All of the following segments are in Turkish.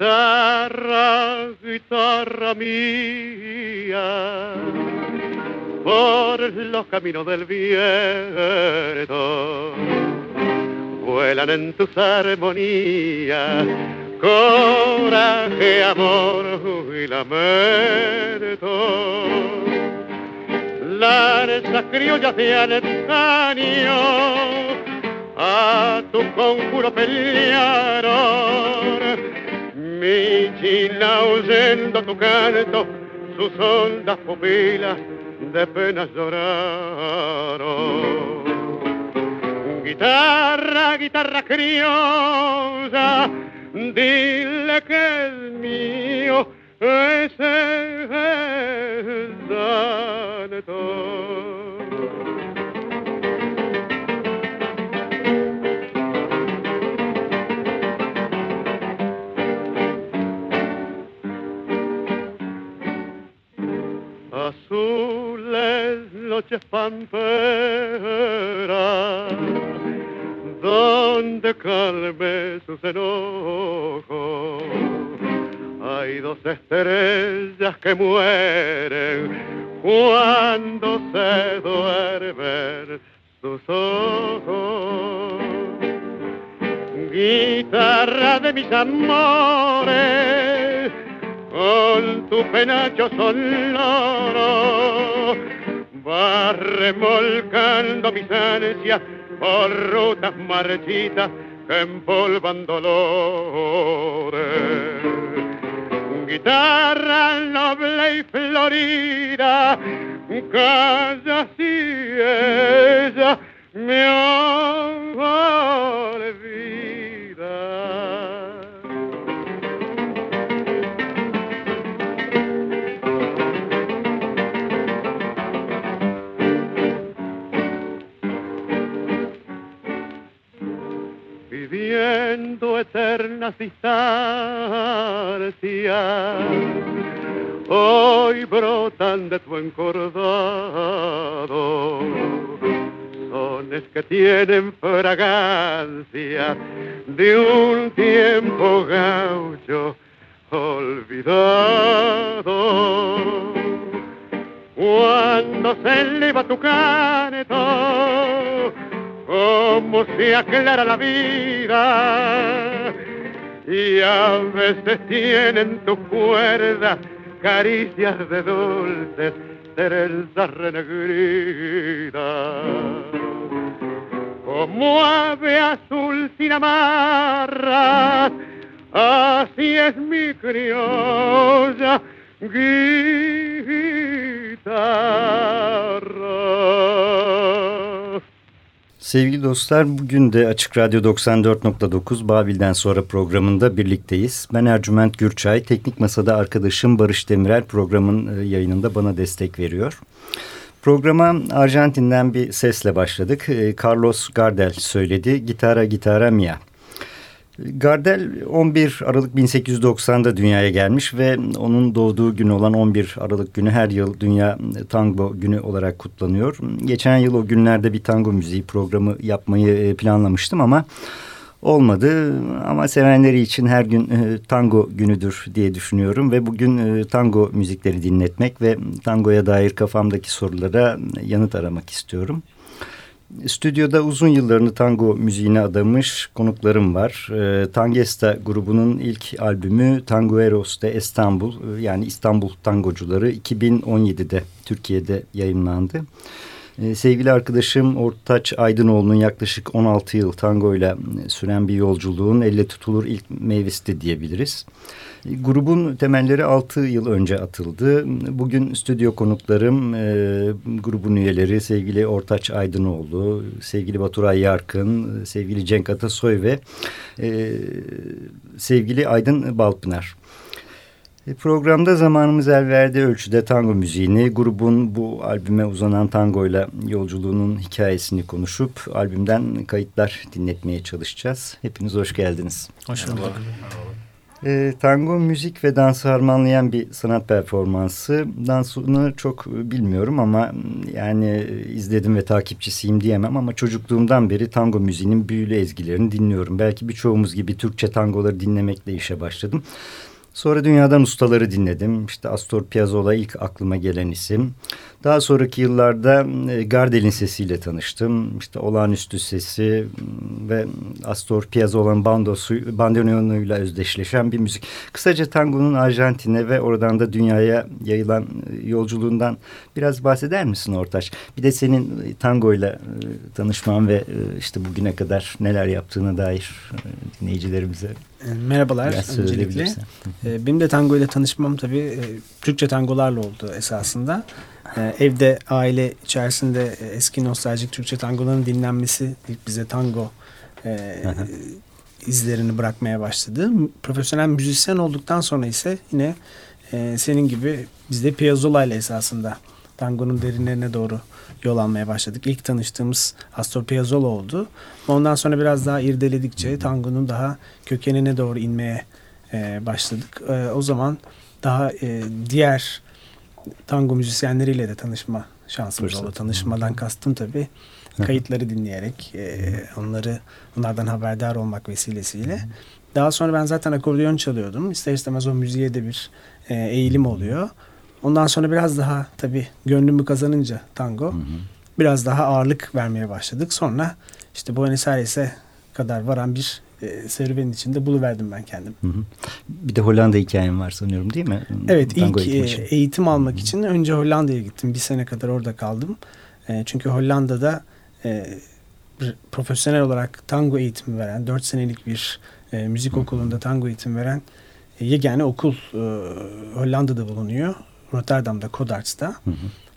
Guitarra, guitarra mía, por los caminos del viento, vuelan en tus armonías, coraje, amor y lamento. Las criollas de antaño a tu conjuro pelearon mi china oyendo tu canto, sus hondas pupilas de penas lloraron. Guitarra, guitarra criolla, dile que es mío es azules noches pamperas, donde calme sus enojos. Hay dos estrellas que mueren cuando se duermen sus ojos. Guitarra de mis amores, con tu penacho sonoro va remolcando mis ansias por rutas marchitas que empolvan dolores. Guitarra noble y florida, calla si ella me olvida. Eternas distancias. Hoy brotan de tu encordado. Sones que tienen fragancia de un tiempo gaucho olvidado. Cuando se eleva tu canto cómo se aclara la vida. Y a veces tienen tu cuerda caricias de dulces trenzas renegridas. Como ave azul sin amarras así es mi criolla guitarra Sevgili dostlar bugün de Açık Radyo 94.9 Babil'den sonra programında birlikteyiz. Ben Ercüment Gürçay, Teknik Masa'da arkadaşım Barış Demirel programın e, yayınında bana destek veriyor. Programa Arjantin'den bir sesle başladık. E, Carlos Gardel söyledi. Gitara Gitara Mia. Gardel 11 Aralık 1890'da dünyaya gelmiş ve onun doğduğu gün olan 11 Aralık günü her yıl Dünya Tango Günü olarak kutlanıyor. Geçen yıl o günlerde bir tango müziği programı yapmayı e, planlamıştım ama olmadı. Ama sevenleri için her gün e, tango günüdür diye düşünüyorum ve bugün e, tango müzikleri dinletmek ve tangoya dair kafamdaki sorulara yanıt aramak istiyorum. Stüdyoda uzun yıllarını tango müziğine adamış konuklarım var. E, Tangesta grubunun ilk albümü Tangueros de İstanbul yani İstanbul Tangocuları 2017'de Türkiye'de yayınlandı. E, sevgili arkadaşım Ortaç Aydınoğlu'nun yaklaşık 16 yıl tango ile süren bir yolculuğun elle tutulur ilk meyvesi diyebiliriz. Grubun temelleri 6 yıl önce atıldı. Bugün stüdyo konuklarım e, grubun üyeleri sevgili Ortaç Aydınoğlu, sevgili Baturay Yarkın, sevgili Cenk Atasoy ve e, sevgili Aydın Balpınar. E, programda zamanımız el verdiği ölçüde tango müziğini, grubun bu albüme uzanan tangoyla yolculuğunun hikayesini konuşup albümden kayıtlar dinletmeye çalışacağız. Hepiniz hoş geldiniz. Hoş bulduk. E, tango müzik ve dansı harmanlayan bir sanat performansı. Dansını çok bilmiyorum ama yani izledim ve takipçisiyim diyemem ama çocukluğumdan beri tango müziğinin büyülü ezgilerini dinliyorum. Belki birçoğumuz gibi Türkçe tangoları dinlemekle işe başladım. Sonra dünyadan ustaları dinledim. İşte Astor Piazzolla ilk aklıma gelen isim. Daha sonraki yıllarda e, Gardel'in sesiyle tanıştım. İşte olağanüstü sesi ve Astor Piazzolla'nın bandosu, bandoneonuyla özdeşleşen bir müzik. Kısaca tangonun Arjantin'e ve oradan da dünyaya yayılan e, yolculuğundan biraz bahseder misin Ortaç? Bir de senin tangoyla e, tanışman ve işte bugüne kadar neler yaptığına dair dinleyicilerimize Merhabalar öncelikle. Benim de tango ile tanışmam tabii Türkçe tangolarla oldu esasında. Ee, evde aile içerisinde e, eski nostaljik Türkçe tangoların dinlenmesi ilk bize tango e, izlerini bırakmaya başladı. Profesyonel müzisyen olduktan sonra ise yine e, senin gibi biz de Piazzolla ile esasında tangonun derinlerine doğru yol almaya başladık. İlk tanıştığımız Astor Piazzolla oldu. Ondan sonra biraz daha irdeledikçe tangonun daha kökenine doğru inmeye e, başladık. E, o zaman daha e, diğer tango müzisyenleriyle de tanışma şansımız oldu. Tanışmadan kastım tabii kayıtları dinleyerek e, onları onlardan haberdar olmak vesilesiyle. Daha sonra ben zaten akordeon çalıyordum. İster istemez o müziğe de bir e, eğilim oluyor. Ondan sonra biraz daha tabii gönlümü kazanınca tango biraz daha ağırlık vermeye başladık. Sonra işte Buenos Aires'e kadar varan bir e, serüvenin içinde buluverdim ben kendim. Hı hı. Bir de Hollanda hikayem var sanıyorum değil mi? Evet Tango ilk eğitim, eğitim almak hı hı. için önce Hollanda'ya gittim. Bir sene kadar orada kaldım. E, çünkü Hollanda'da e, profesyonel olarak tango eğitimi veren, dört senelik bir e, müzik okulunda tango eğitimi veren e, yegane okul e, Hollanda'da bulunuyor. Rotterdam'da, Kodarts'ta. Hı hı.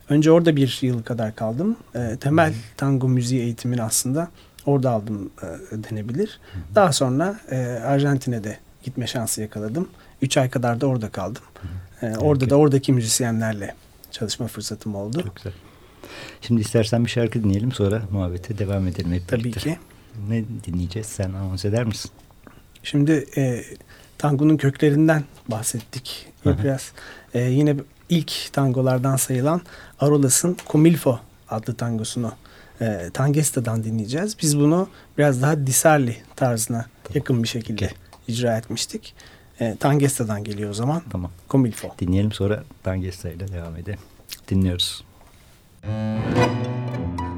Önce orada bir yıl kadar kaldım. E, temel tango müziği eğitimini aslında Orada aldım e, denebilir. Hı hı. Daha sonra e, Arjantin'e de gitme şansı yakaladım. Üç ay kadar da orada kaldım. Hı hı. E, orada okay. da oradaki müzisyenlerle çalışma fırsatım oldu. Çok güzel. Şimdi istersen bir şarkı dinleyelim sonra muhabbete devam edelim hep Tabii birlikte. ki. Ne dinleyeceğiz sen anons eder misin? Şimdi e, tangonun köklerinden bahsettik. Biraz e, yine ilk tangolardan sayılan Arolas'ın Comilfo adlı tangosunu e, Tangesta'dan dinleyeceğiz. Biz bunu biraz daha Disarli tarzına yakın bir şekilde okay. icra etmiştik. E, Tangesta'dan geliyor o zaman. Tamam. Comilfo. Dinleyelim sonra Tangesta ile devam edelim. Dinliyoruz. Müzik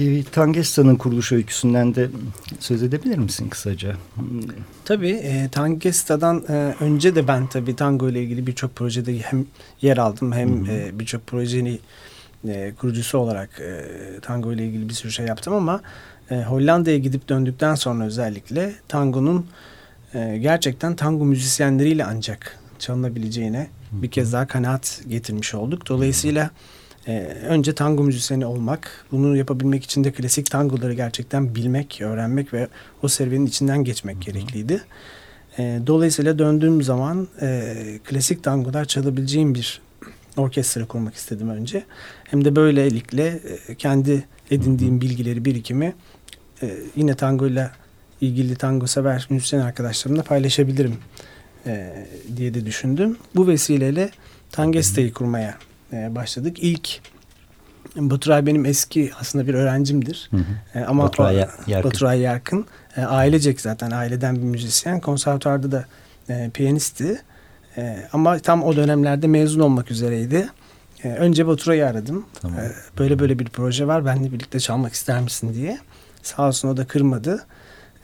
Peki Tangesta'nın kuruluş öyküsünden de söz edebilir misin kısaca? Tabii e, Tangesta'dan e, önce de ben tabii tango ile ilgili birçok projede hem yer aldım hem e, birçok projenin e, kurucusu olarak e, tango ile ilgili bir sürü şey yaptım ama e, Hollanda'ya gidip döndükten sonra özellikle tangonun e, gerçekten tango müzisyenleriyle ancak çalınabileceğine bir kez daha kanaat getirmiş olduk. Dolayısıyla e, önce tango müzisyeni olmak, bunu yapabilmek için de klasik tangoları gerçekten bilmek, öğrenmek ve o serüvenin içinden geçmek gerekliydi. E, dolayısıyla döndüğüm zaman e, klasik tangolar çalabileceğim bir orkestra kurmak istedim önce. Hem de böylelikle e, kendi edindiğim bilgileri, birikimi e, yine tango ile ilgili tango sever müzisyen arkadaşlarımla paylaşabilirim e, diye de düşündüm. Bu vesileyle Tangesta'yı kurmaya e, başladık. İlk Baturay benim eski aslında bir öğrencimdir. Hı hı. E, ama Baturay Yarkın. Baturay Yarkın. E, ailecek zaten aileden bir müzisyen. Konservatuarda da e, piyanisti. E, ama tam o dönemlerde mezun olmak üzereydi. E, önce Baturay'ı aradım. Tamam. E, böyle böyle bir proje var. Benle birlikte çalmak ister misin diye. Sağ olsun o da kırmadı.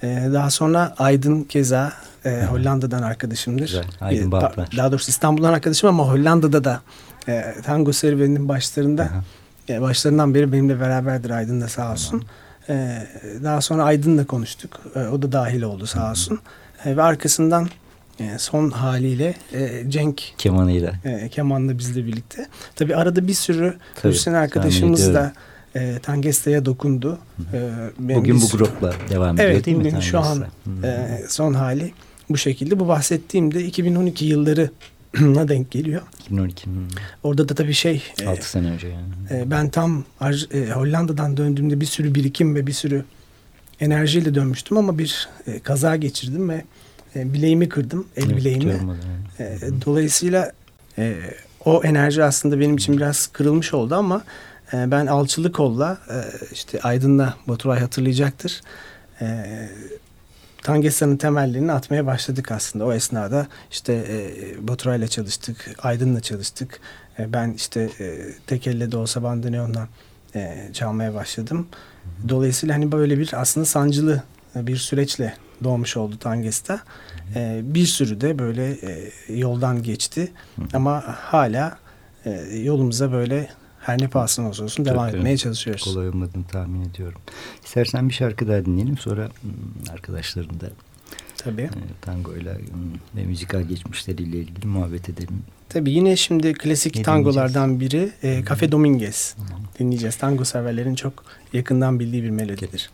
E, daha sonra Aydın Keza e, Hollanda'dan arkadaşımdır. Güzel. Aydın Bağlar. Daha doğrusu İstanbul'dan arkadaşım ama Hollanda'da da e, tango serüveninin başlarında e, başlarından beri benimle beraberdir Aydın da sağ olsun. E, daha sonra Aydın'la konuştuk. E, o da dahil oldu sağ olsun. E, ve arkasından e, son haliyle e, Cenk kemanıyla e, kemanla bizle birlikte. Tabi arada bir sürü müzisyen arkadaşımız da e, Tangesta'ya dokundu. E, bugün bu grupla devam ediyor evet, değil mi? Evet şu an e, son hali bu şekilde. Bu bahsettiğimde 2012 yılları na denk geliyor. 2012. Orada da tabii şey... 6 e, sene önce yani. E, ben tam e, Hollanda'dan döndüğümde bir sürü birikim ve bir sürü enerjiyle dönmüştüm ama bir e, kaza geçirdim ve e, bileğimi kırdım. El evet, bileğimi. E, dolayısıyla e, o enerji aslında benim için biraz kırılmış oldu ama e, ben alçılı kolla e, işte Aydın'la Baturay hatırlayacaktır. E, Tangesta'nın temellerini atmaya başladık aslında. O esnada işte e, Baturay'la çalıştık, Aydın'la çalıştık. E, ben işte e, tek elle de olsa bandoneonla e, çalmaya başladım. Dolayısıyla hani böyle bir aslında sancılı bir süreçle doğmuş oldu Tangesta. E, bir sürü de böyle e, yoldan geçti. Ama hala e, yolumuza böyle her ne pahasına olsa olsun devam Çok etmeye çalışıyoruz. Kolay olmadığını tahmin ediyorum. İstersen bir şarkı daha dinleyelim sonra hmm, arkadaşların da Tabii. E, tangoyla hmm, ve müzikal geçmişleriyle ilgili muhabbet edelim. Tabii yine şimdi klasik ne tangolardan biri e, Cafe Dominguez tamam. dinleyeceğiz. Tango severlerin çok yakından bildiği bir melodidir.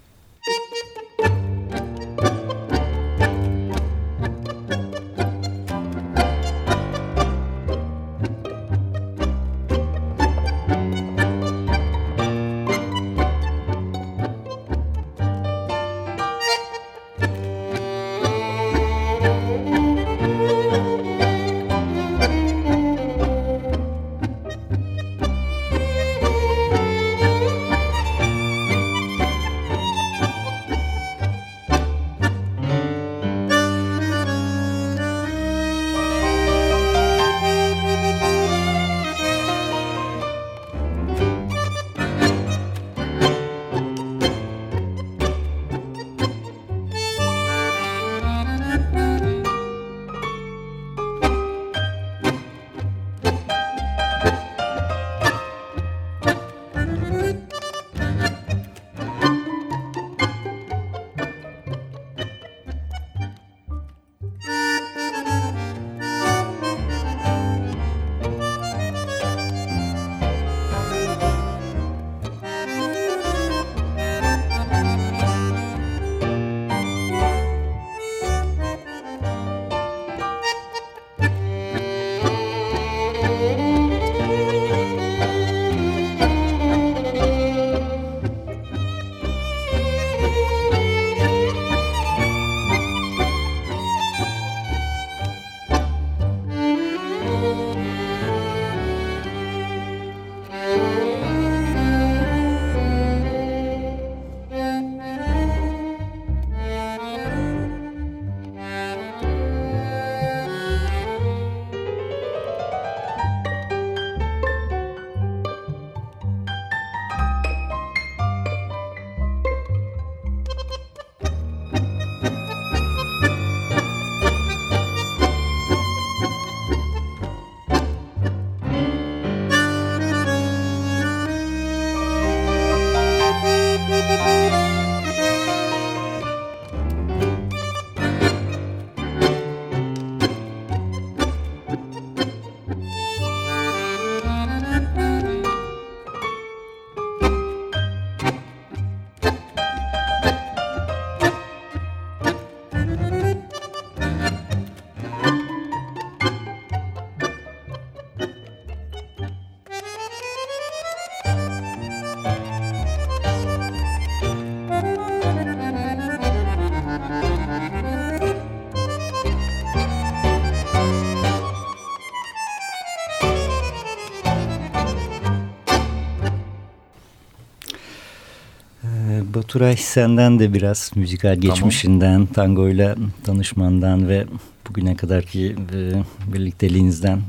Baturay senden de biraz müzikal geçmişinden, tamam. tangoyla tanışmandan ve bugüne kadarki e, birlikteliğinizden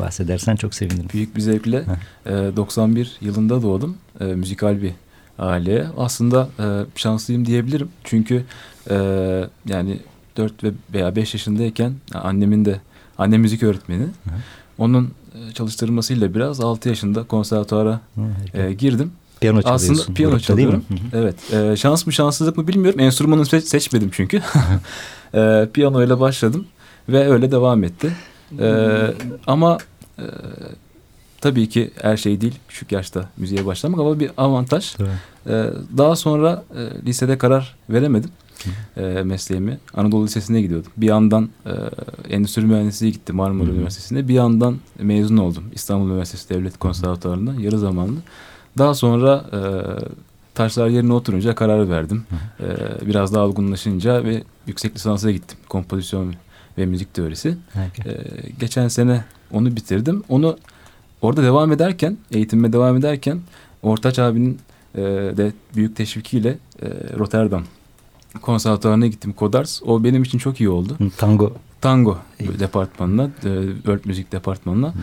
bahsedersen çok sevinirim. Büyük bir zevkle e, 91 yılında doğdum. E, müzikal bir aileye. Aslında e, şanslıyım diyebilirim. Çünkü e, yani 4 ve veya 5 yaşındayken annemin de annem müzik öğretmeni. Hı. Onun e, çalıştırmasıyla biraz 6 yaşında konservatuara e, girdim. Piyano çalıyorsun. Aslında piyano çalıyorum. Evet. E, şans mı şanssızlık mı bilmiyorum. Enstrümanını seç, seçmedim çünkü. e, piyano ile başladım ve öyle devam etti. E, ama e, tabii ki her şey değil küçük yaşta müziğe başlamak ama bir avantaj. E, daha sonra e, lisede karar veremedim e, mesleğimi. Anadolu Lisesi'ne gidiyordum. Bir yandan e, endüstri mühendisliği gittim Marmara Üniversitesi'nde. Bir yandan mezun oldum İstanbul Üniversitesi Devlet Konservatuvarı'nda yarı zamanlı. Daha sonra e, taşlar yerine oturunca karar verdim. E, biraz daha olgunlaşınca ve yüksek lisansa gittim. Kompozisyon ve müzik teorisi. E, geçen sene onu bitirdim. Onu orada devam ederken, eğitimime devam ederken Ortaç abinin e, de büyük teşvikiyle e, Rotterdam konservatuarına gittim Kodars. O benim için çok iyi oldu. Tango. Tango iyi. departmanına, e, World Müzik departmanına.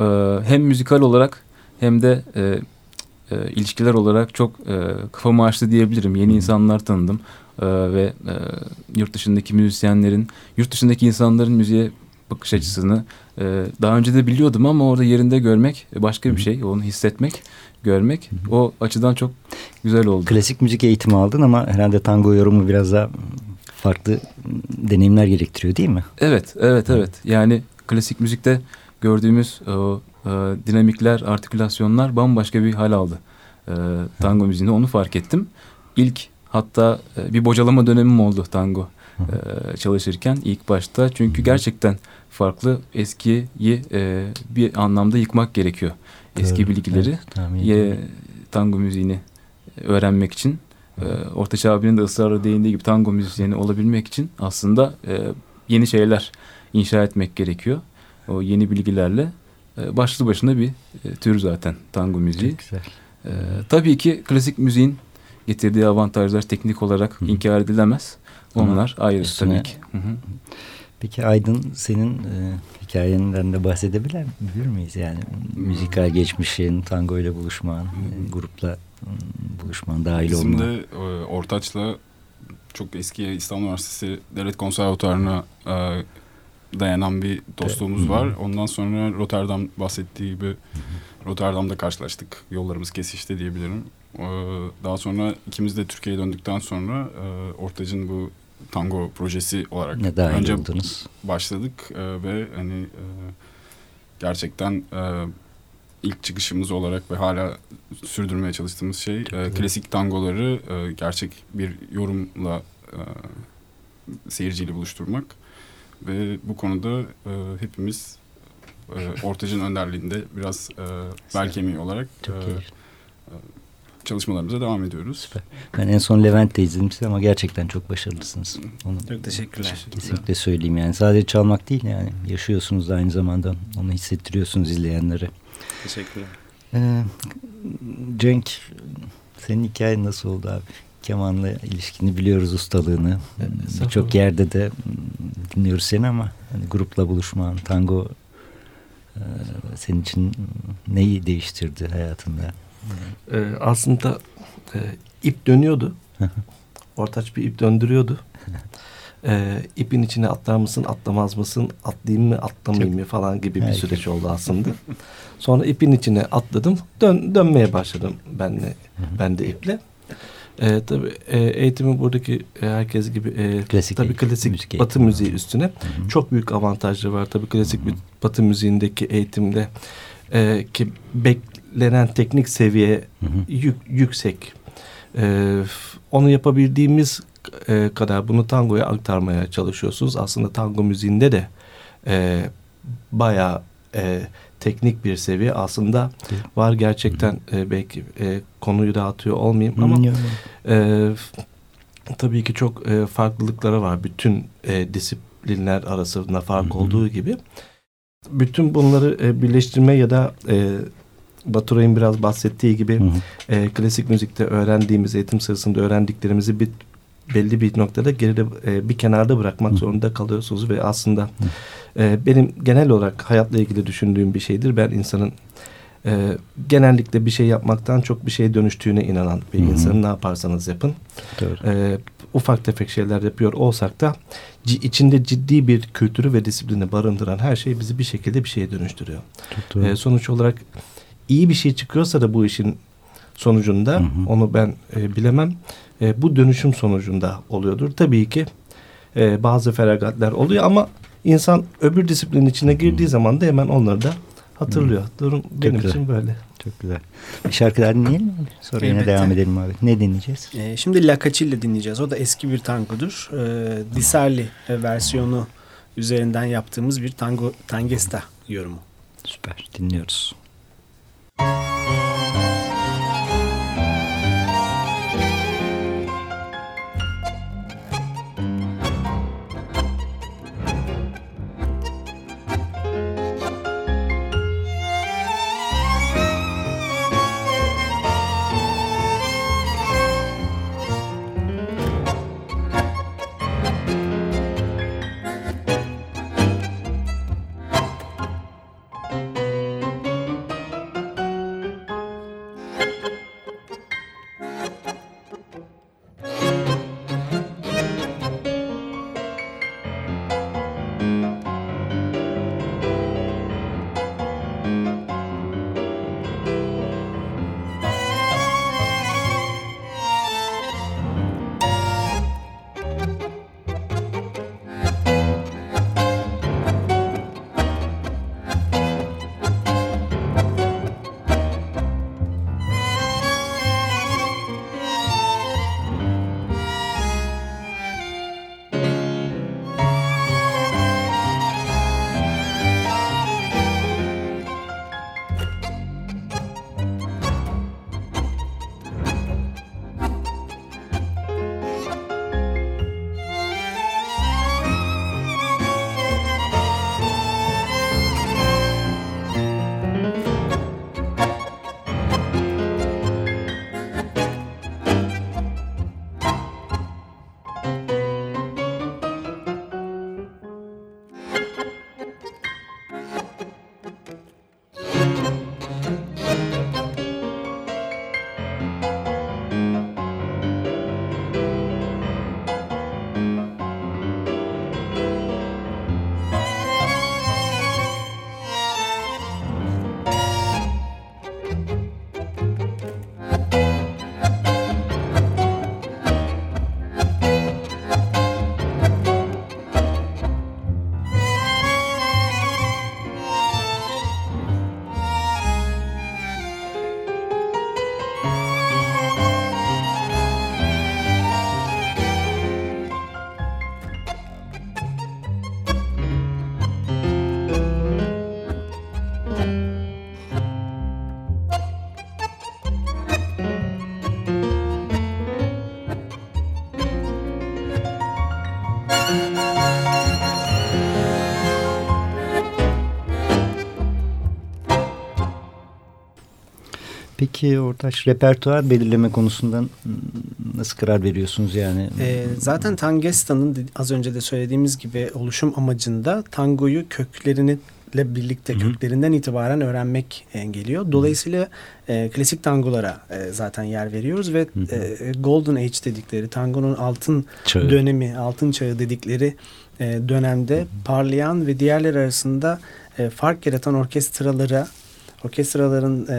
E, hem müzikal olarak hem de e, e, ilişkiler olarak çok e, kafamı açtı diyebilirim. Yeni insanlar tanıdım e, ve e, yurt dışındaki müzisyenlerin, yurt dışındaki insanların müziğe bakış açısını e, daha önce de biliyordum ama orada yerinde görmek başka bir şey. Onu hissetmek, görmek o açıdan çok güzel oldu. Klasik müzik eğitimi aldın ama herhalde tango yorumu biraz daha farklı deneyimler gerektiriyor değil mi? Evet, evet, evet. Yani klasik müzikte gördüğümüz o e, dinamikler, artikülasyonlar bambaşka bir hal aldı. E, tango müziğinde onu fark ettim. İlk hatta e, bir bocalama dönemim oldu tango e, çalışırken ilk başta. Çünkü gerçekten farklı eskiyi e, bir anlamda yıkmak gerekiyor. Eski Doğru. bilgileri evet, ye, tango müziğini öğrenmek için. E, Ortaç abinin de ısrarla değindiği gibi tango müzisyeni olabilmek için aslında e, yeni şeyler inşa etmek gerekiyor. O yeni bilgilerle e, başlı başına bir e, tür zaten tango müziği. Çok güzel. E, tabii ki klasik müziğin getirdiği avantajlar teknik olarak Hı. inkar edilemez. Onlar Ama ayrı üstüne... tabii ki. Hı hı. Peki Aydın senin e, hikayenden de bahsedebilir miyiz? Yani müzikal geçmişin, tango ile buluşman, e, grupla buluşman, dahil olman. Bizim de e, Ortaç'la çok eski İstanbul Üniversitesi Devlet Konservatuarı'na e, dayanan bir dostluğumuz var. Ondan sonra Rotterdam bahsettiği gibi Rotterdam'da karşılaştık. Yollarımız kesişti diyebilirim. Ee, daha sonra ikimiz de Türkiye'ye döndükten sonra e, Ortaç'ın bu tango projesi olarak ne önce oldunuz? başladık e, ve hani e, gerçekten ilk çıkışımız olarak ve hala sürdürmeye çalıştığımız şey klasik tangoları gerçek bir yorumla seyirciyle buluşturmak ve bu konuda hepimiz e, Ortacın önderliğinde biraz e, bel kemiği olarak Çok e, çalışmalarımıza devam ediyoruz. Süper. Ben en son Levent'te izledim sizi ama gerçekten çok başarılısınız. Onu çok teşekkürler. Kesinlikle söyleyeyim yani. Sadece çalmak değil yani. Yaşıyorsunuz da aynı zamanda. Onu hissettiriyorsunuz izleyenlere. Teşekkürler. Ee, Cenk senin hikayen nasıl oldu abi? Kemanla ilişkini biliyoruz ustalığını. Birçok yerde de dinliyoruz seni ama hani grupla buluşman, tango e, senin için neyi değiştirdi hayatında? Ee, aslında e, ip dönüyordu. Ortaç bir ip döndürüyordu. Ee, ipin içine atlar mısın, atlamaz mısın, atlayayım mı, atlamayayım mı falan gibi bir süreç oldu aslında. Sonra ipin içine atladım, dön, dönmeye başladım ben de, ben de iple. Ee, tabii e, eğitimi buradaki e, herkes gibi e, klasik, tabii klasik müzik batı müziği üstüne hı hı. çok büyük avantajları var. Tabii klasik hı hı. batı müziğindeki eğitimde e, ki bek, beklenen teknik seviye hı hı. Yük, yüksek. Ee, onu yapabildiğimiz e, kadar bunu tangoya aktarmaya çalışıyorsunuz. Aslında tango müziğinde de e, bayağı e, teknik bir seviye. Aslında var gerçekten e, belki e, konuyu dağıtıyor olmayayım ama e, tabii ki çok e, farklılıkları var. Bütün e, disiplinler arasında fark olduğu gibi. Bütün bunları e, birleştirme ya da e, Baturay'ın biraz bahsettiği gibi hı hı. E, klasik müzikte öğrendiğimiz, eğitim sırasında öğrendiklerimizi bir belli bir noktada geride e, bir kenarda bırakmak hı. zorunda kalıyorsunuz ve aslında e, benim genel olarak hayatla ilgili düşündüğüm bir şeydir. Ben insanın e, genellikle bir şey yapmaktan çok bir şeye dönüştüğüne inanan bir Hı -hı. insanın ne yaparsanız yapın. E, ufak tefek şeyler yapıyor olsak da içinde ciddi bir kültürü ve disiplini barındıran her şey bizi bir şekilde bir şeye dönüştürüyor. E, sonuç olarak iyi bir şey çıkıyorsa da bu işin sonucunda hı hı. onu ben e, bilemem. E, bu dönüşüm sonucunda oluyordur. Tabii ki e, bazı feragatler oluyor ama insan öbür disiplinin içine girdiği zaman da hemen onları da hatırlıyor. Hı. Durum Çok benim güzel. için böyle. Çok güzel. Bir şarkı daha dinleyelim mi? Sonra Elbette. yine devam edelim abi. Ne dinleyeceğiz? Ee, şimdi La Cacilla dinleyeceğiz. O da eski bir tangodur. Ee, Disarli versiyonu üzerinden yaptığımız bir tango tangesta yorumu. Süper. Dinliyoruz. Müzik Peki Ortaç repertuar belirleme konusundan nasıl karar veriyorsunuz yani? E, zaten Tangesta'nın az önce de söylediğimiz gibi oluşum amacında tangoyu köklerini ile birlikte Hı-hı. köklerinden itibaren öğrenmek geliyor. Dolayısıyla e, klasik tangolara e, zaten yer veriyoruz ve e, Golden Age dedikleri tangonun altın çağı. dönemi, altın çağı dedikleri e, dönemde Hı-hı. parlayan ve diğerler arasında e, fark yaratan orkestralara orkestraların e,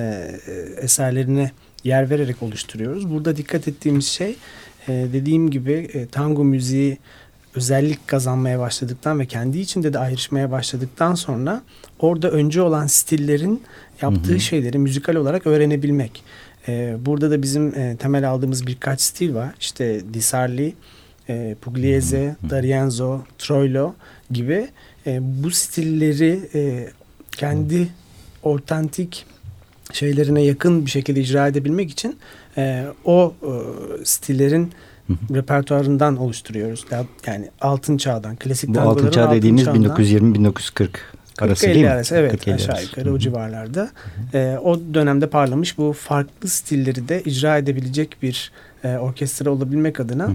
e, eserlerine yer vererek oluşturuyoruz. Burada dikkat ettiğimiz şey e, dediğim gibi e, tango müziği özellik kazanmaya başladıktan ve kendi içinde de ayrışmaya başladıktan sonra orada önce olan stillerin yaptığı hı hı. şeyleri müzikal olarak öğrenebilmek. E, burada da bizim e, temel aldığımız birkaç stil var. İşte Disarli, e, Pugliese, D'Arienzo, Troilo gibi e, bu stilleri e, kendi otantik şeylerine yakın bir şekilde icra edebilmek için e, o e, stillerin repertuarından oluşturuyoruz. Yani altın çağdan, klasik Bu altın çağ dediğimiz 1920-1940 arası değil mi? arası evet 40-50 aşağı arası. yukarı Hı hı. o civarlarda. E, o dönemde parlamış bu farklı stilleri de icra edebilecek bir e, orkestra olabilmek adına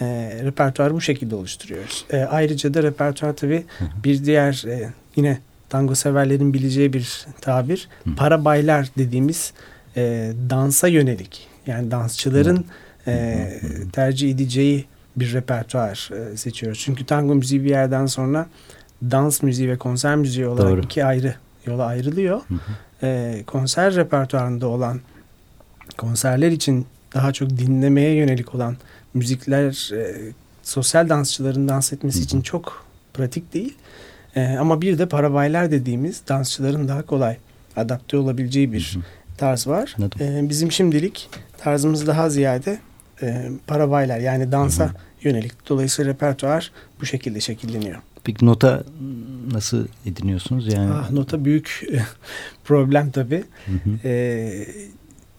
e, repertuarı bu şekilde oluşturuyoruz. E, ayrıca da repertuar tabii bir diğer e, yine tango severlerin bileceği bir tabir para baylar dediğimiz e, dansa yönelik yani dansçıların e, tercih edeceği bir repertuar e, seçiyoruz. Çünkü tango müziği bir yerden sonra dans müziği ve konser müziği olarak Doğru. iki ayrı yola ayrılıyor. E, konser repertuarında olan konserler için daha çok dinlemeye yönelik olan müzikler e, sosyal dansçıların dans etmesi için çok pratik değil. E, ama bir de parabaylar dediğimiz dansçıların daha kolay adapte olabileceği bir tarz var. Anladım. E, bizim şimdilik tarzımız daha ziyade e, parabaylar yani dansa yönelik. Dolayısıyla repertuar bu şekilde şekilleniyor. Peki nota nasıl ediniyorsunuz? Yani Ah, nota büyük problem tabii. Hı hı. E,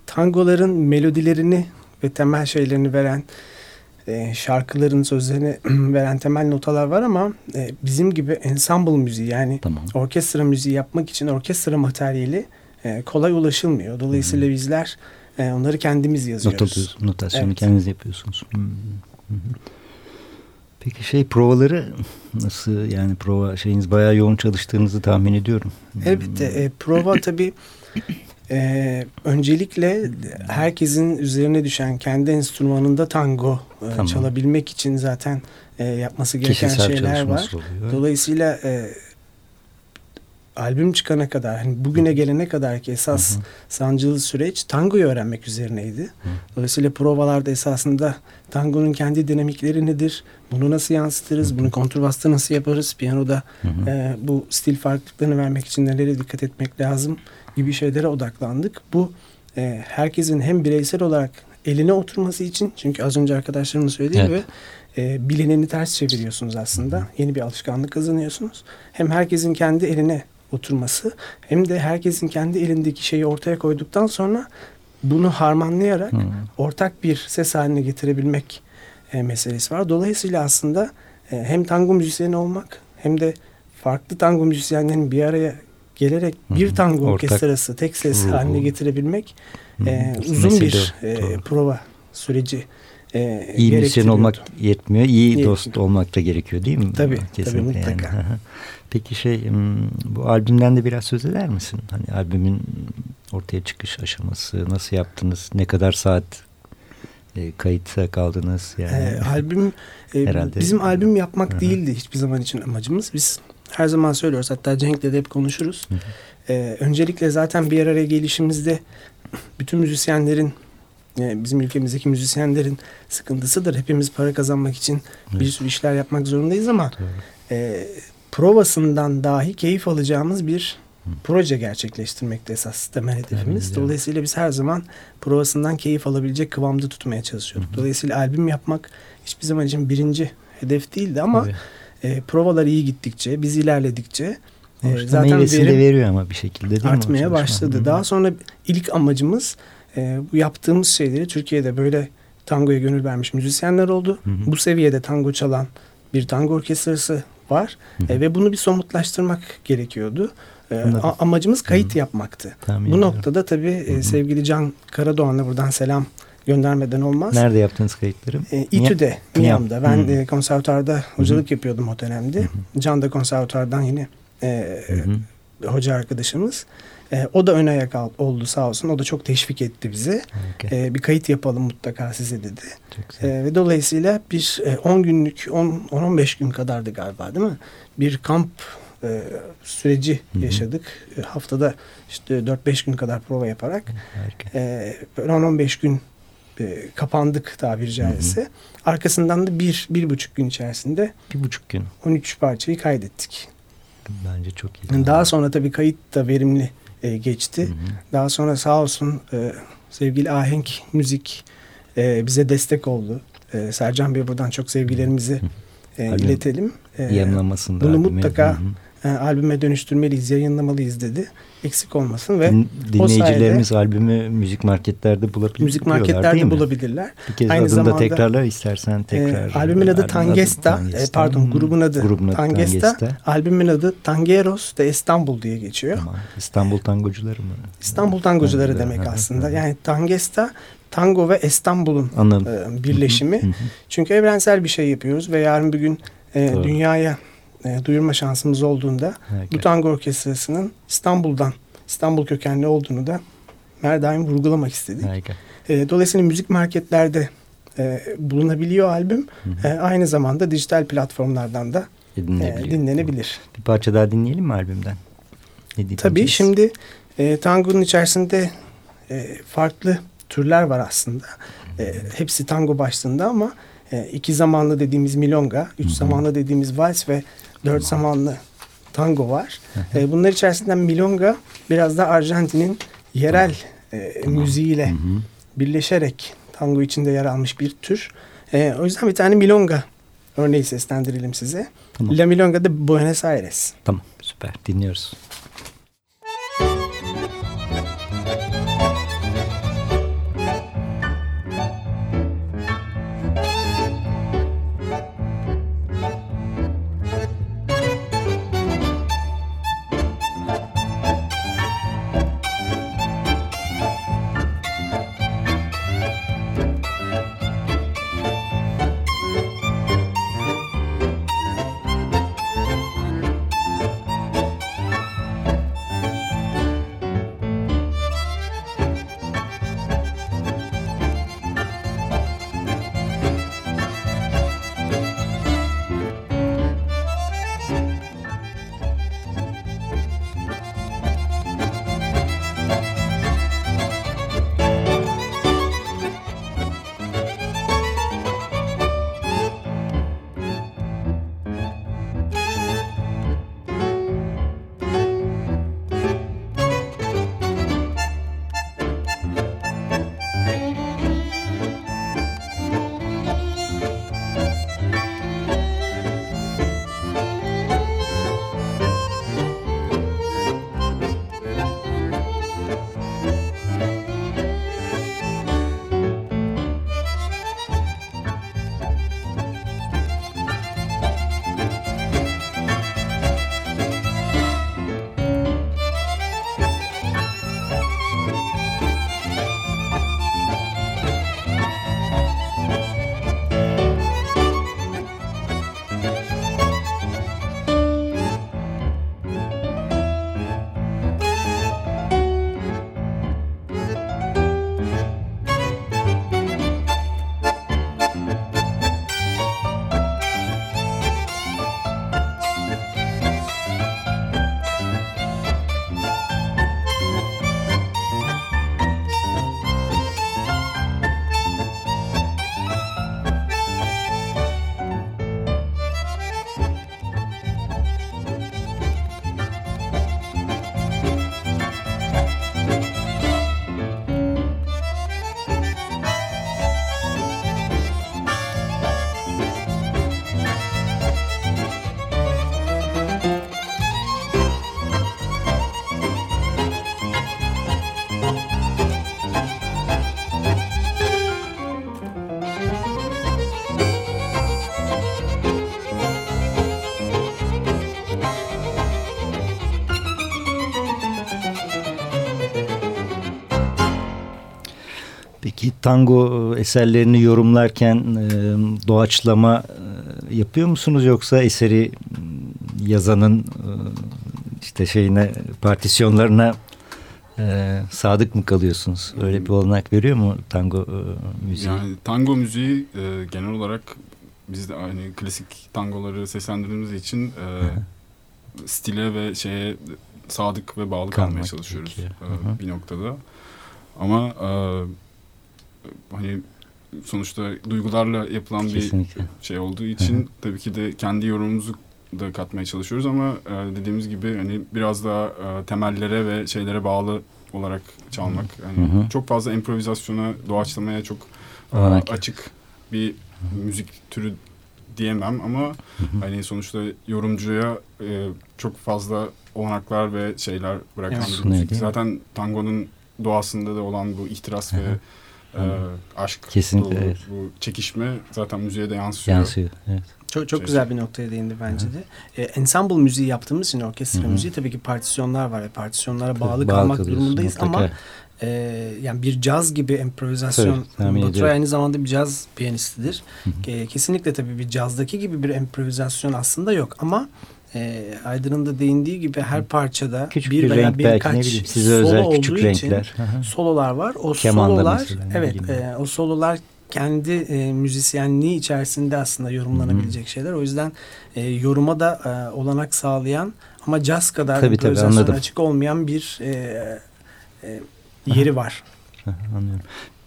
tangoların melodilerini ve temel şeylerini veren e, şarkıların sözlerini veren temel notalar var ama e, bizim gibi ensemble müziği yani Tamam. orkestra müziği yapmak için orkestra materyali e, kolay ulaşılmıyor. Dolayısıyla bizler e, onları kendimiz yazıyoruz. Not notasyonu Evet. kendiniz yapıyorsunuz. Hı hı. Hı hı. Peki şey provaları nasıl yani prova şeyiniz bayağı yoğun çalıştığınızı tahmin ediyorum. Elbette e, prova tabii e, öncelikle herkesin üzerine düşen kendi enstrümanında tango e, Tamam. çalabilmek için zaten e, yapması gereken Kişisel şeyler var. oluyor. Dolayısıyla e, albüm çıkana kadar hani bugüne gelene kadar ki esas sancılı süreç tangoyu öğrenmek üzerineydi. Dolayısıyla provalarda esasında tangonun kendi dinamikleri nedir? Bunu nasıl yansıtırız? Bunu kontrbasta nasıl yaparız? Piyanoda e, bu stil farklılıklarını vermek için nelere dikkat etmek lazım gibi şeylere odaklandık. Bu e, herkesin hem bireysel olarak eline oturması için çünkü az önce arkadaşlarımın söylediği Evet. gibi e, bilineni ters çeviriyorsunuz aslında. Yeni bir alışkanlık kazanıyorsunuz. Hem herkesin kendi eline oturması hem de herkesin kendi elindeki şeyi ortaya koyduktan sonra bunu harmanlayarak Hı. ortak bir ses haline getirebilmek e, meselesi var. Dolayısıyla aslında e, hem tango müzisyeni olmak hem de farklı tango müzisyenlerin bir araya gelerek bir tango Ortak orkestrası tek ses ruhu. haline getirebilmek e, uzun Mesele bir e, doğru. prova süreci e, İyi müzisyen olmak yetmiyor. iyi Yetmiyor. dost olmak da gerekiyor değil mi? Tabii, Kesinlikle tabii, mutlaka. Yani. Peki şey bu albümden de biraz söz eder misin? Hani albümün ortaya çıkış aşaması nasıl yaptınız? Ne kadar saat e, kayıtta kaldınız? Yani E, albüm e, Herhalde. bizim albüm yapmak Hı hı. değildi hiçbir zaman için amacımız. Biz her zaman söylüyoruz hatta Cenk'le de hep konuşuruz. Hı hı. E, öncelikle zaten bir araya gelişimizde bütün müzisyenlerin e, bizim ülkemizdeki müzisyenlerin sıkıntısıdır. Hepimiz para kazanmak için bir sürü işler yapmak zorundayız ama e, provasından dahi keyif alacağımız bir proje gerçekleştirmekte esas temel hedefimiz. Evet, Dolayısıyla biz her zaman provasından keyif alabilecek kıvamda tutmaya çalışıyorduk. Dolayısıyla albüm yapmak hiçbir zaman için birinci hedef değildi ama Tabii. E, provalar iyi gittikçe, biz ilerledikçe e, zaten meyvesini de verim veriyor ama bir şekilde değil mi? artmaya çalışma? başladı. Hı hı. Daha sonra ilk amacımız e, bu yaptığımız şeyleri Türkiye'de böyle tangoya gönül vermiş müzisyenler oldu. Hı hı. Bu seviyede tango çalan bir tango orkestrası var E, ve bunu bir somutlaştırmak gerekiyordu. E, a- amacımız kayıt yapmaktı. Tahmin Bu ediyorum. noktada tabii e, sevgili Can Karadoğan'a buradan selam göndermeden olmaz. Nerede yaptınız kayıtları? E, İTÜ'de, Miyam. Miyam'da. Ben Hı. e, konservatuarda hocalık yapıyordum o dönemde. Can da konservatuardan yine e, Hı hı. hoca arkadaşımız. E, o da ön ayak al- oldu sağ olsun. O da çok teşvik etti bizi. Okey. E, bir kayıt yapalım mutlaka size dedi. E, ve dolayısıyla bir e, 10 günlük, 10-15 gün kadardı galiba değil mi? Bir kamp e, süreci yaşadık. E, haftada işte 4-5 gün kadar prova yaparak. E, böyle 10-15 gün e, kapandık tabiri caizse. Arkasından da bir, bir buçuk gün içerisinde Bir buçuk gün. 13 parçayı kaydettik. Bence çok iyi. Daha sonra tabii kayıt da verimli e, geçti. Hı hı. Daha sonra sağ olsun e, sevgili Ahenk Müzik e, bize destek oldu. E, Sercan Bey buradan çok sevgilerimizi e, iletelim. E, Yayınlanmasında bunu mutlaka Hı hı. E, albüme dönüştürmeliyiz, yayınlamalıyız dedi. Eksik olmasın ve dinleyicilerimiz sayede, albümü müzik marketlerde bulabilirler. Müzik marketlerde bulabilirler. Bir kez Aynı adını zamanda, tekrarlar istersen tekrar. E, albümün adı Tangesta, adı Tangesta. E, pardon grubun adı grubun adı Tangesta. Tangesta. Albümün adı Tangeros de İstanbul diye geçiyor. Tamam. İstanbul tangocuları mı? İstanbul tangocuları demek aslında. Yani Tangesta tango ve İstanbul'un e, birleşimi. Çünkü evrensel bir şey yapıyoruz ve yarın bir gün e, dünyaya e, duyurma şansımız olduğunda Harika. bu tango orkestrasının İstanbul'dan, İstanbul kökenli olduğunu da her daim vurgulamak istedik. E, dolayısıyla müzik marketlerde e, bulunabiliyor albüm. Hı hı. E, aynı zamanda dijital platformlardan da e, dinlenebilir. Bir parça daha dinleyelim mi albümden? Ne Tabii şimdi e, tangonun içerisinde e, farklı türler var aslında. E, hepsi tango başlığında ama e, iki zamanlı dediğimiz milonga, üç zamanlı dediğimiz vals ve dört zamanlı tango var. e, bunlar içerisinden milonga biraz da Arjantin'in yerel e, müziğiyle birleşerek tango içinde yer almış bir tür. E, o yüzden bir tane milonga örneği seslendirelim size. Tamam. La Milonga de Buenos Aires. Tamam süper dinliyoruz. Tango eserlerini yorumlarken e, doğaçlama e, yapıyor musunuz yoksa eseri yazanın e, işte şeyine partisyonlarına e, sadık mı kalıyorsunuz? Öyle bir olanak veriyor mu tango e, müziği? Yani tango müziği e, genel olarak biz de hani klasik tangoları seslendirdiğimiz için e, stile ve şeye sadık ve bağlı Kalmak kalmaya çalışıyoruz e, bir noktada. Ama e, hani sonuçta duygularla yapılan Kesinlikle. bir şey olduğu için Hı-hı. tabii ki de kendi yorumumuzu da katmaya çalışıyoruz ama e, dediğimiz gibi hani biraz daha e, temellere ve şeylere bağlı olarak çalmak. Yani Hı-hı. çok fazla improvizasyona, doğaçlamaya çok e, açık bir Hı-hı. müzik türü diyemem ama hani sonuçta yorumcuya e, çok fazla olanaklar ve şeyler bırakan Evet. bir müzik. Zaten tangonun doğasında da olan bu ihtiras ve e, aşk Kesinlikle, dolu evet. bu çekişme zaten müziğe de yansıyor. Yansıyor. Evet. Çok çok güzel bir noktaya değindi bence de. E, ensemble müziği yaptığımız için orkestra Hı hı. müziği tabii ki partisyonlar var ve partisyonlara bağlı Bağlı kalmak durumundayız mutlaka. ama e, yani bir caz gibi improvizasyon Tabii, Baturay aynı zamanda bir caz piyanistidir. E, kesinlikle tabii bir cazdaki gibi bir improvizasyon aslında yok ama e, Aydın'ın da değindiği gibi her parçada Küçük bir, bir, veya renk belki birkaç ne bileyim size özel küçük renkler. Hı hı. sololar var. O Kemanda sololar mesela, evet e, o sololar kendi e, müzisyenliği içerisinde aslında yorumlanabilecek şeyler. O yüzden e, yoruma da e, olanak sağlayan ama caz kadar Tabii, tabii, anladım. açık olmayan bir e, e, yeri var. Hı hı, Anlıyorum.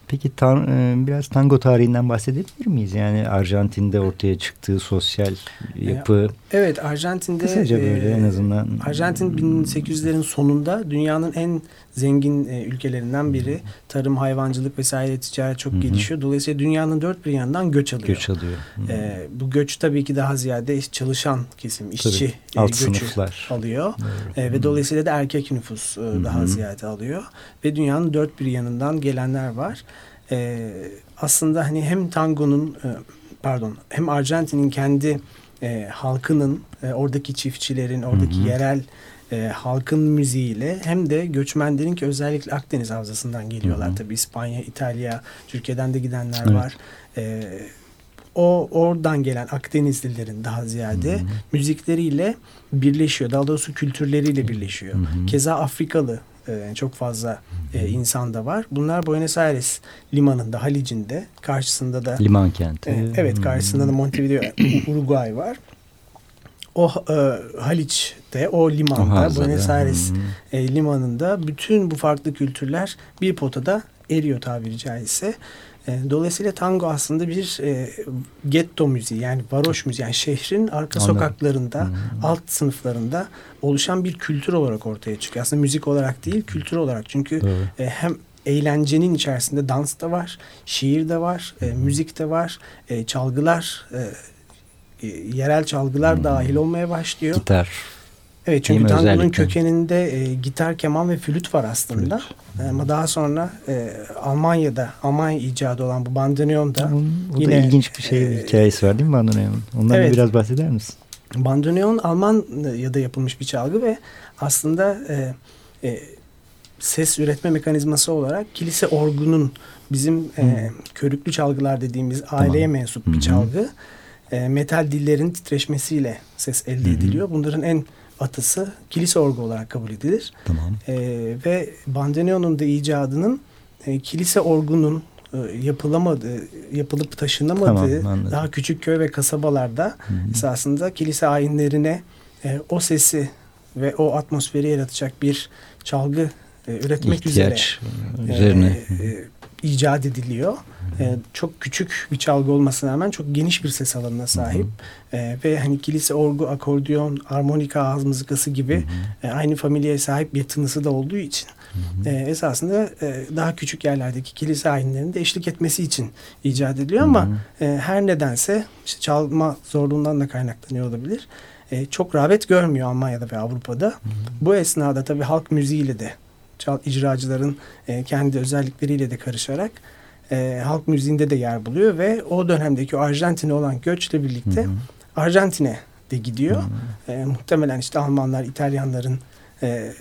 Peki tan e, biraz tango tarihinden bahsedebilir miyiz? Yani Arjantin'de ortaya çıktığı sosyal yapı. Evet Arjantin'de Kısaca böyle e, en azından. Arjantin 1800'lerin sonunda dünyanın en zengin e, ülkelerinden biri. Tarım, hayvancılık vesaire ticaret çok Hı hı. gelişiyor. Dolayısıyla dünyanın dört bir yanından göç alıyor. göç alıyor. Hı. E, bu göç tabii ki daha ziyade çalışan kesim, işçi e, Alt göçü sınıflar. alıyor. E, ve dolayısıyla da erkek nüfus e, daha hı. ziyade alıyor. Ve dünyanın dört bir yanından gelenler var. E, aslında hani hem tangonun e, pardon hem Arjantin'in kendi e, halkının e, oradaki çiftçilerin oradaki Hı hı. yerel e, halkın müziğiyle hem de göçmenlerin ki özellikle Akdeniz havzasından geliyorlar. Tabii İspanya, İtalya, Türkiye'den de gidenler Evet. var. E, o oradan gelen Akdenizlilerin daha ziyade Hı hı. müzikleriyle birleşiyor. Daha doğrusu kültürleriyle birleşiyor. Hı hı. Keza Afrikalı e, çok fazla e, insan da var. Bunlar Buenos Aires limanında, Halic'inde, karşısında da Liman kenti. e, evet karşısında da Montevideo, Uruguay var. O e, Haliç'te, o limanda, havzada. Buenos Aires e, limanında bütün bu farklı kültürler bir potada eriyor tabiri caizse. E, dolayısıyla tango aslında bir e, getto müziği yani varoş müziği yani şehrin arka Anladım. sokaklarında Hı. alt sınıflarında oluşan bir kültür olarak ortaya çıkıyor. Aslında müzik olarak değil kültür olarak çünkü e, hem eğlencenin içerisinde dans da var, şiir de var, e, müzik de var, e, çalgılar e, e, yerel çalgılar dahil olmaya başlıyor. Gitar. Evet çünkü tangonun Özellikle. kökeninde e, gitar, keman ve flüt var aslında. E, ama daha sonra e, Almanya'da, Almanya icadı olan bu bandoneon da O da yine, ilginç bir şey e, hikayesi var değil mi Bandoneon'un? Ondan evet. da biraz bahseder misin? bandoneon Almanya'da yapılmış bir çalgı ve aslında e, e, ses üretme mekanizması olarak kilise orgunun bizim e, körüklü çalgılar dediğimiz aileye mensup Hı bir hı. çalgı. E, metal dillerin titreşmesiyle ses elde Hı hı. ediliyor. Bunların en atısı kilise orgu olarak kabul edilir. Tamam. E, ve bandoneonun da icadının e, kilise orgunun e, yapılamadığı, yapılıp taşınamadığı Tamam, daha küçük köy ve kasabalarda Hı hı. esasında kilise ayinlerine e, o sesi ve o atmosferi yaratacak bir çalgı e, üretmek İhtiyaç üzere üzerine. e, e, icat ediliyor. E, çok küçük bir çalgı olmasına rağmen çok geniş bir ses alanına sahip. E, ve hani kilise orgu, akordeon, armonika, ağız mızıkası gibi e, aynı familyaya sahip bir tınısı da olduğu için e, esasında e, daha küçük yerlerdeki kilise ayinlerinde eşlik etmesi için icat ediliyor ama e, her nedense işte çalma zorluğundan da kaynaklanıyor olabilir. E, çok rağbet görmüyor Almanya'da ve Avrupa'da. Bu esnada tabii halk müziğiyle de çal, icracıların e, kendi özellikleriyle de karışarak e, halk müziğinde de yer buluyor ve o dönemdeki Arjantin'e olan göçle birlikte Arjantin'e de gidiyor. E, muhtemelen işte Almanlar, İtalyanların e, e,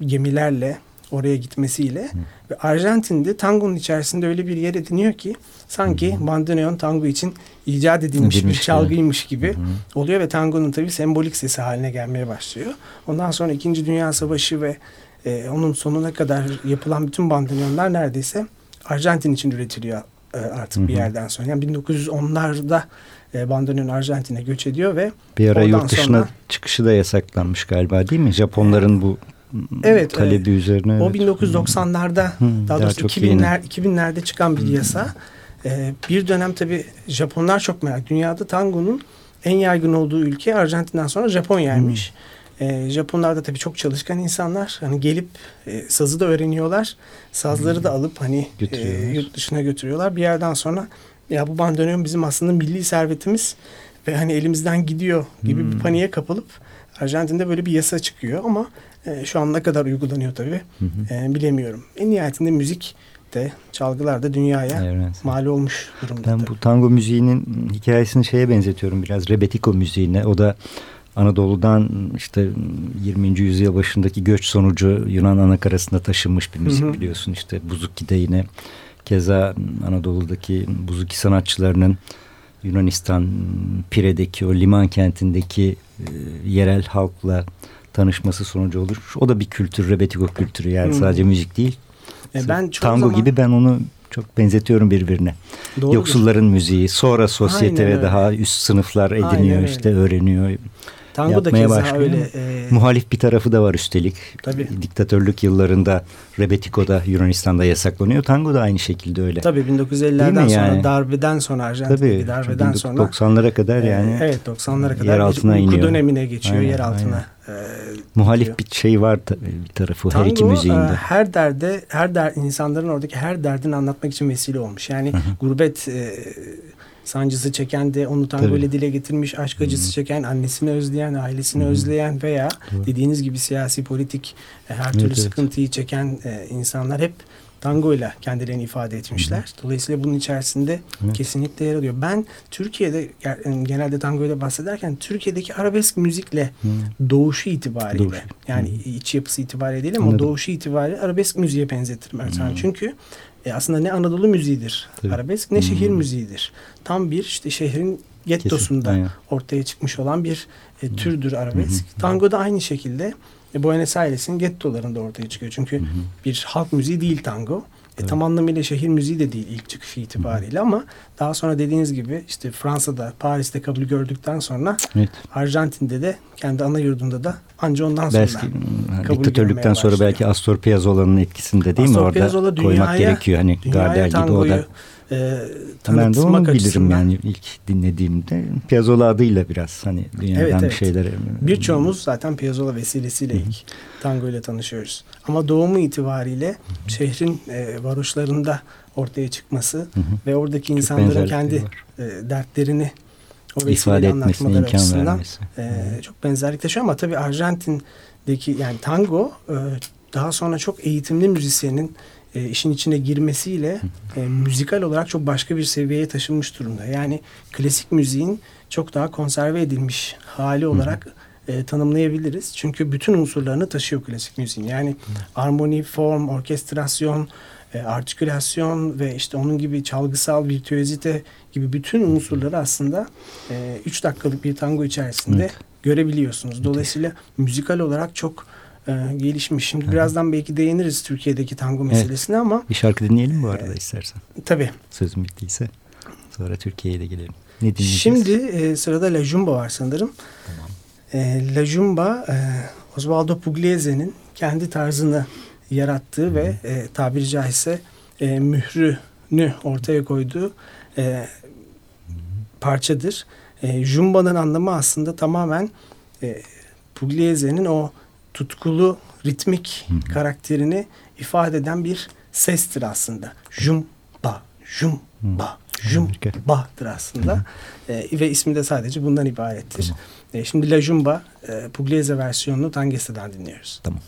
gemilerle oraya gitmesiyle ve Arjantin'de tangonun içerisinde öyle bir yer ediniyor ki sanki bandoneon tango için icat edilmiş bir Edilmiş, çalgıymış gibi oluyor ve tangonun tabii sembolik sesi haline gelmeye başlıyor. Ondan sonra 2. Dünya Savaşı ve e, onun sonuna kadar yapılan bütün bandoneonlar neredeyse Arjantin için üretiliyor e, artık Hı bir hı. yerden sonra. Yani 1910'larda e, bandoneon Arjantin'e göç ediyor ve Bir ara yurt dışına sonra- çıkışı da yasaklanmış galiba değil mi? Japonların bu Evet, talebi üzerine. O evet. 1990'larda Hı, daha daha doğrusu çok 2000'ler 2000'lerde çıkan bir yasa. Ee, bir dönem tabii Japonlar çok merak. Dünyada tangonun en yaygın olduğu ülke Arjantin'den sonra Japonya'ymış. Ee, Japonlar da tabii çok çalışkan insanlar. Hani gelip e, sazı da öğreniyorlar. Sazları da alıp hani e, yurt dışına götürüyorlar. Bir yerden sonra ya bu bandoneon bizim aslında milli servetimiz ve hani elimizden gidiyor gibi hmm. bir paniğe kapılıp Arjantin'de böyle bir yasa çıkıyor ama e, şu an ne kadar uygulanıyor tabii e, bilemiyorum. En nihayetinde müzik de çalgılar da dünyaya evet. mal olmuş durumda. Ben bu tango müziğinin hikayesini şeye benzetiyorum biraz Rebetiko müziğine. O da Anadolu'dan işte 20. yüzyıl başındaki göç sonucu Yunan anakarasında taşınmış bir müzik biliyorsun. İşte Buzuki'de yine keza Anadolu'daki Buzuki sanatçılarının Yunanistan Pire'deki o liman kentindeki e, yerel halkla tanışması sonucu olur. O da bir kültür, rebetiko kültürü yani hmm. sadece müzik değil. E ben Tango zaman... gibi ben onu çok benzetiyorum birbirine. Doğrudur. Yoksulların müziği, sonra sosyete Aynen ve öyle. daha üst sınıflar ediniyor Aynen işte öyle. öğreniyor. Tango da keza başlıyor. öyle. E... Muhalif bir tarafı da var üstelik. Tabii. Diktatörlük yıllarında Rebetiko'da Yunanistan'da yasaklanıyor. Tango da aynı şekilde öyle. Tabii 1950'lerden sonra yani? darbeden sonra Arjantin'deki darbeden sonra 90'lara kadar yani. E, evet 90'lara kadar yer altına bir iniyor. dönemine geçiyor aynen, yer altına. Aynen. E, Muhalif diyor. bir şey var tabii bir tarafı Tango, her iki müziğinde. E, her derde her der insanların oradaki her derdini anlatmak için vesile olmuş. Yani gurbet e, sancısı çeken de onu tango ile dile getirmiş, aşk acısı hmm. çeken, annesini özleyen, ailesini hmm. özleyen veya Doğru. dediğiniz gibi siyasi, politik e, her türlü evet, sıkıntıyı evet. çeken e, insanlar hep tango ile kendilerini ifade etmişler. Hı. Dolayısıyla bunun içerisinde evet. kesinlikle yer alıyor. Ben Türkiye'de genelde tango ile bahsederken Türkiye'deki arabesk müzikle Hı. doğuşu itibariyle Doğuş. yani Hı. iç yapısı itibariyle değil ama Anladım. doğuşu itibariyle arabesk müziğe benzetirim Ertan. Çünkü e, aslında ne Anadolu müziğidir Tabii. arabesk ne hmm. şehir müziğidir. Tam bir işte şehrin gettosunda Kesin, ortaya çıkmış olan bir e, türdür arabesk. Hmm. Tango da aynı şekilde e, Buenos Aires'in gettolarında ortaya çıkıyor. Çünkü hmm. bir halk müziği değil tango. E, tam anlamıyla şehir müziği de değil ilk çıkışı itibariyle ama daha sonra dediğiniz gibi işte Fransa'da, Paris'te kabul gördükten sonra evet. Arjantin'de de kendi ana yurdunda da anca ondan sonra belki, kabul diktatörlükten sonra belki Astor Piazzolla'nın etkisinde değil Astor mi? Orada Piazzolla koymak gerekiyor. Hani Gardel gibi o da e, ben de onu bilirim yani ilk dinlediğimde Piazzolla adıyla biraz hani dünyadan evet, evet. bir şeyler. Birçoğumuz zaten Piazzolla vesilesiyle ilk tango ile tanışıyoruz. Ama doğumu itibariyle Hı-hı. şehrin e, varoşlarında ortaya çıkması ve oradaki insanların kendi e, dertlerini o vesileyle anlatmaları açısından e, çok benzerlik taşıyor ama tabii Arjantin'deki yani tango e, daha sonra çok eğitimli müzisyenin e, işin içine girmesiyle e, müzikal olarak çok başka bir seviyeye taşınmış durumda. Yani klasik müziğin çok daha konserve edilmiş hali olarak e, tanımlayabiliriz. Çünkü bütün unsurlarını taşıyor klasik müziğin. Yani armoni, form, orkestrasyon, e, artikülasyon ve işte onun gibi çalgısal virtüözite gibi bütün unsurları aslında 3 e, dakikalık bir tango içerisinde evet. görebiliyorsunuz. Dolayısıyla müzikal olarak çok e, gelişmiş. Şimdi Hı. birazdan belki değiniriz Türkiye'deki tango meselesine evet. ama. Bir şarkı dinleyelim bu arada e, istersen. Tabii. Sözüm bittiyse sonra Türkiye'ye de gelelim. Ne dinleyeceğiz? Şimdi e, sırada La Jumba var sanırım. Tamam. E, La Jumba e, Osvaldo Pugliese'nin kendi tarzını yarattığı Hı. ve e, tabiri caizse e, mührünü ortaya koyduğu e, parçadır. E, Jumba'nın anlamı aslında tamamen e, Pugliese'nin o tutkulu ritmik Hı -hı. karakterini ifade eden bir sestir aslında. Jum ba jum ba jum ba'dır aslında. E, ve ismi de sadece bundan ibarettir. Tamam. E, şimdi La Jumba e, Pugliese versiyonunu Tangesla'dan dinliyoruz. Tamam.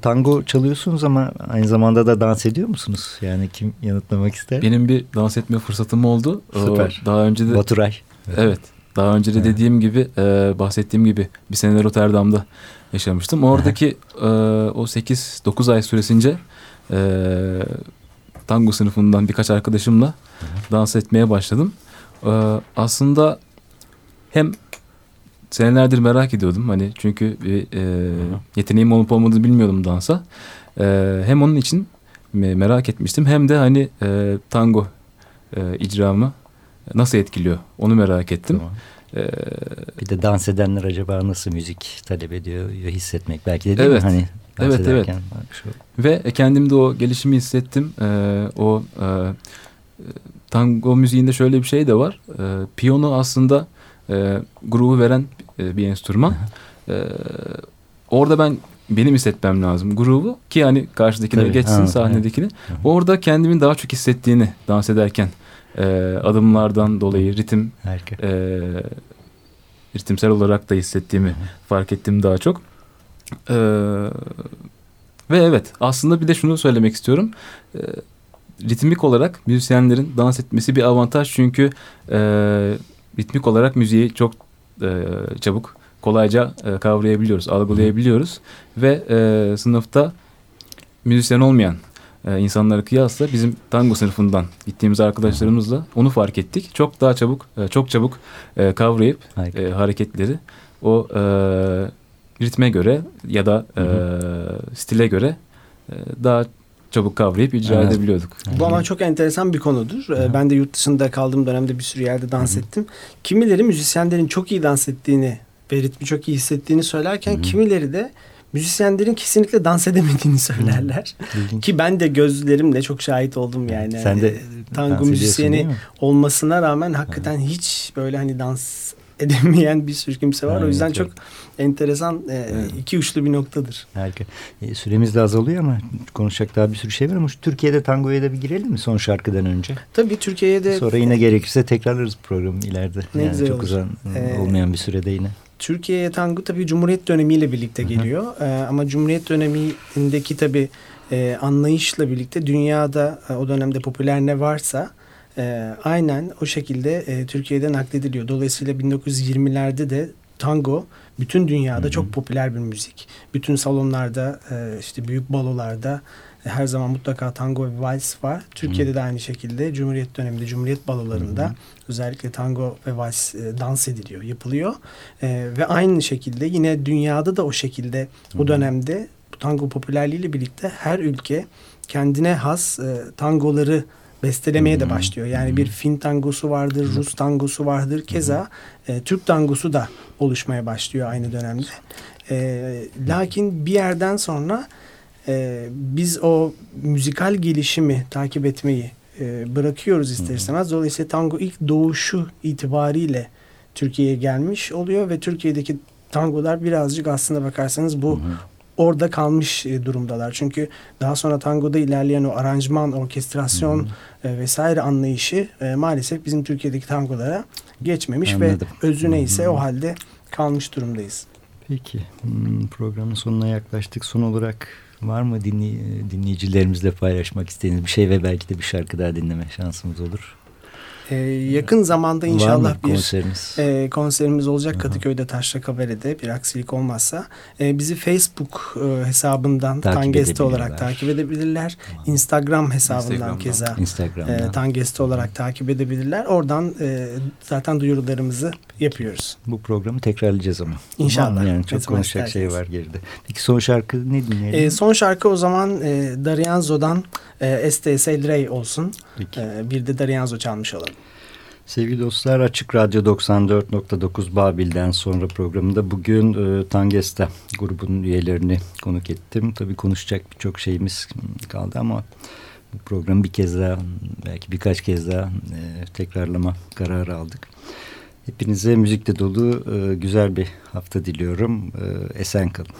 Tango çalıyorsunuz ama aynı zamanda da dans ediyor musunuz? Yani kim yanıtlamak ister? Benim bir dans etme fırsatım oldu. Süper. Daha önce de... Baturay. Evet. Daha önce de dediğim gibi, e, bahsettiğim gibi bir sene Rotterdam'da yaşamıştım. Oradaki e, o 8-9 ay süresince e, tango sınıfından birkaç arkadaşımla dans etmeye başladım. E, aslında hem senelerdir merak ediyordum hani çünkü bir e, yeteneğim olup olmadığını bilmiyordum dansa. E, hem onun için merak etmiştim hem de hani e, tango e, icramı nasıl etkiliyor onu merak ettim. Tamam. Ee, bir de dans edenler acaba nasıl müzik talep ediyor hissetmek belki de değil evet, mi? Hani evet evet. Şu... Ve kendimde o gelişimi hissettim. Ee, o e, tango müziğinde şöyle bir şey de var. Ee, piyano aslında e, grubu veren e, bir enstrüman. ee, orada ben benim hissetmem lazım grubu ki hani karşıdakine Tabii, geçsin ha, sahnedekini. Evet. Orada kendimin daha çok hissettiğini dans ederken e, adımlardan dolayı ritim e, ritimsel olarak da hissettiğimi Hı. fark ettim daha çok. E, ve evet aslında bir de şunu söylemek istiyorum. E, ritmik olarak müzisyenlerin dans etmesi bir avantaj çünkü e, ritmik olarak müziği çok e, çabuk kolayca e, kavrayabiliyoruz, algılayabiliyoruz. Ve e, sınıfta müzisyen olmayan e, insanlara kıyasla bizim tango sınıfından gittiğimiz arkadaşlarımızla onu fark ettik. Çok daha çabuk, e, çok çabuk e, kavrayıp e, hareketleri o e, ritme göre ya da e, stile göre e, daha çabuk kavrayıp icra evet. edebiliyorduk. Bu ama çok enteresan bir konudur. Hı. Ben de yurt dışında kaldığım dönemde bir sürü yerde dans Hı. ettim. Kimileri müzisyenlerin çok iyi dans ettiğini ve ritmi çok iyi hissettiğini söylerken Hı. kimileri de müzisyenlerin kesinlikle dans edemediğini söylerler. Ki ben de gözlerimle çok şahit oldum yani. Sen de e, tango müzisyeni olmasına rağmen hakikaten ha. hiç böyle hani dans edemeyen bir sürü kimse var. Ha, o yüzden evet, çok enteresan e, evet. iki uçlu bir noktadır. Harika. E, süremiz de azalıyor ama konuşacak daha bir sürü şey var ama şu Türkiye'de tangoya da bir girelim mi son şarkıdan önce? Tabii Türkiye'de. Sonra yine gerekirse tekrarlarız programı ileride. Ne yani güzel çok olur. uzun ee, olmayan bir sürede yine. Türkiye'ye tango tabii Cumhuriyet dönemiyle birlikte geliyor. Hı hı. E, ama Cumhuriyet dönemindeki tabii e, anlayışla birlikte dünyada e, o dönemde popüler ne varsa e, aynen o şekilde e, Türkiye'de naklediliyor. Dolayısıyla 1920'lerde de tango bütün dünyada Hı-hı. çok popüler bir müzik. Bütün salonlarda, e, işte büyük balolarda her zaman mutlaka tango ve vals var. Türkiye'de Hı. de aynı şekilde Cumhuriyet döneminde Cumhuriyet balolarında Hı. özellikle tango ve vals e, dans ediliyor, yapılıyor. E, ve aynı şekilde yine dünyada da o şekilde Hı. o dönemde bu tango popülerliğiyle birlikte her ülke kendine has e, tangoları bestelemeye de başlıyor. Yani bir Fin tangosu vardır, Rus tangosu vardır. Keza e, Türk tangosu da oluşmaya başlıyor aynı dönemde. E, lakin bir yerden sonra e, biz o müzikal gelişimi takip etmeyi e, bırakıyoruz ister istemez. Dolayısıyla tango ilk doğuşu itibariyle Türkiye'ye gelmiş oluyor ve Türkiye'deki tangolar birazcık aslında bakarsanız bu hı hı. Orada kalmış e, durumdalar. Çünkü daha sonra tangoda ilerleyen o aranjman, orkestrasyon. E, vesaire anlayışı e, maalesef bizim Türkiye'deki tangolara geçmemiş Anladım. ve özü neyse o halde kalmış durumdayız. Peki hmm, programın sonuna yaklaştık. Son olarak Var mı dinley dinleyicilerimizle paylaşmak istediğiniz bir şey ve belki de bir şarkı daha dinleme şansımız olur? Ee, yakın zamanda inşallah bir konserimiz? E, konserimiz olacak Aha. Kadıköy'de Taşra Kabare'de bir aksilik olmazsa. E, bizi Facebook e, hesabından takip Tangeste olarak takip edebilirler. Aha. Instagram hesabından Instagram'dan. keza Instagram'dan. E, Tangeste olarak takip edebilirler. Oradan e, zaten duyurularımızı yapıyoruz. Bu programı tekrarlayacağız ama. İnşallah. Yani çok konuşacak şey var geride. Peki son şarkı ne dinleyelim? E, son şarkı o zaman e, Darianzo'dan e, STS El Rey olsun. E, bir de Darianzo çalmış olalım. Sevgili dostlar Açık Radyo 94.9 Babil'den sonra programında bugün e, Tangesta grubunun üyelerini konuk ettim. Tabii konuşacak birçok şeyimiz kaldı ama bu programı bir kez daha belki birkaç kez daha e, tekrarlama kararı aldık. Hepinize müzikle dolu e, güzel bir hafta diliyorum. E, esen kalın.